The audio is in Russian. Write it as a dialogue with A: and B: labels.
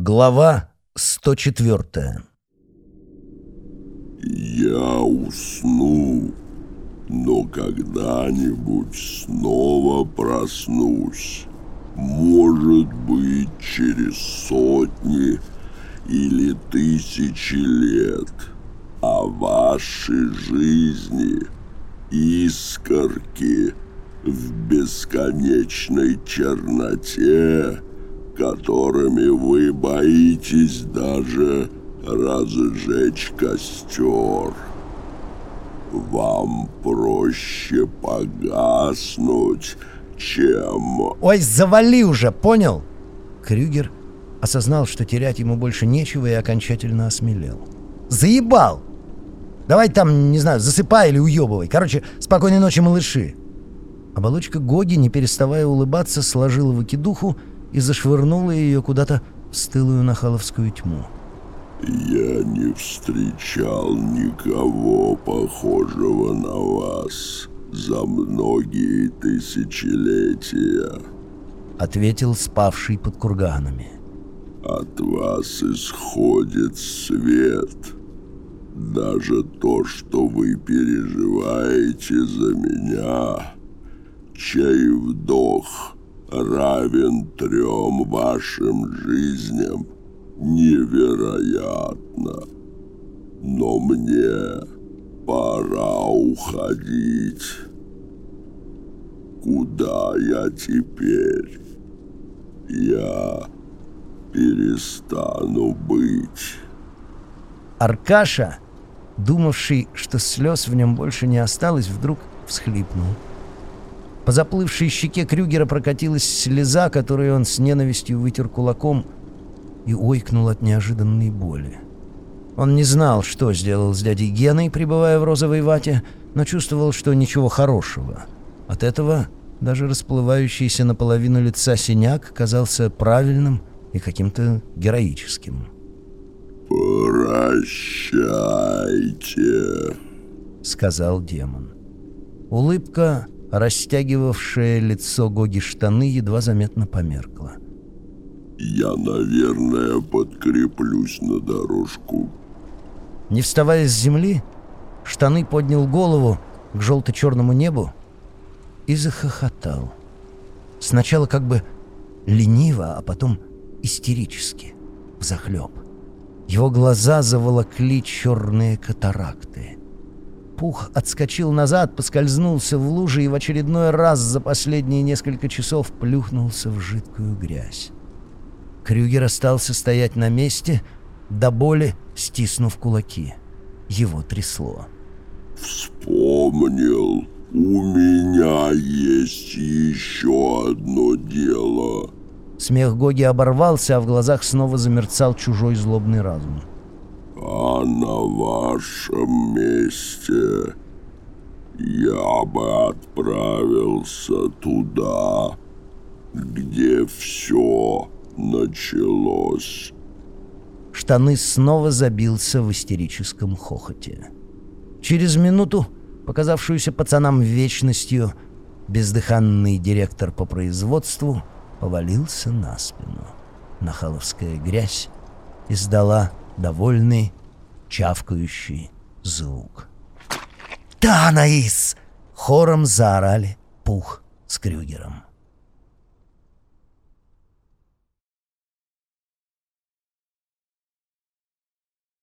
A: Глава 104
B: Я усну, но когда-нибудь снова проснусь. Может быть, через сотни или тысячи лет. А ваши жизни искорки в бесконечной черноте которыми вы боитесь даже разжечь костер. Вам проще погаснуть, чем...
A: Ой, завали уже, понял? Крюгер осознал, что терять ему больше нечего и окончательно осмелел. Заебал! Давай там, не знаю, засыпай или уебывай. Короче, спокойной ночи, малыши. Оболочка Гоги, не переставая улыбаться, сложила выкидуху и зашвырнула ее куда-то в стылую нахаловскую тьму.
B: «Я не встречал никого похожего на вас за многие тысячелетия», —
A: ответил спавший под курганами.
B: «От вас исходит свет. Даже то, что вы переживаете за меня, чей вдох — равен трем вашим жизням невероятно. Но мне пора уходить. Куда я теперь? Я перестану быть.
A: Аркаша, думавший, что слез в нем больше не осталось, вдруг всхлипнул. По заплывшей щеке Крюгера прокатилась слеза, которую он с ненавистью вытер кулаком и ойкнул от неожиданной боли. Он не знал, что сделал с дядей Геной, пребывая в розовой вате, но чувствовал, что ничего хорошего. От этого даже расплывающийся наполовину лица синяк казался правильным и каким-то героическим.
B: «Прощайте», —
A: сказал демон. Улыбка Растягивавшее лицо Гоги штаны едва заметно померкло.
B: «Я, наверное, подкреплюсь на дорожку».
A: Не вставая с земли, штаны поднял голову к желто-черному небу и захохотал. Сначала как бы лениво, а потом истерически, взахлеб. Его глаза заволокли черные катаракты. Пух отскочил назад, поскользнулся в луже и в очередной раз за последние несколько часов плюхнулся в жидкую грязь. Крюгер остался стоять на месте, до боли стиснув кулаки. Его трясло.
B: «Вспомнил, у меня есть еще одно дело».
A: Смех Гоги оборвался, а в глазах снова замерцал чужой злобный разум.
B: А на вашем месте я бы отправился туда, где все началось.
A: Штаны снова забился в истерическом хохоте. Через минуту, показавшуюся пацанам вечностью, бездыханный директор по производству повалился на спину. Нахаловская грязь издала довольный, чавкающий звук. «Танаис!» — хором заорали Пух с Крюгером.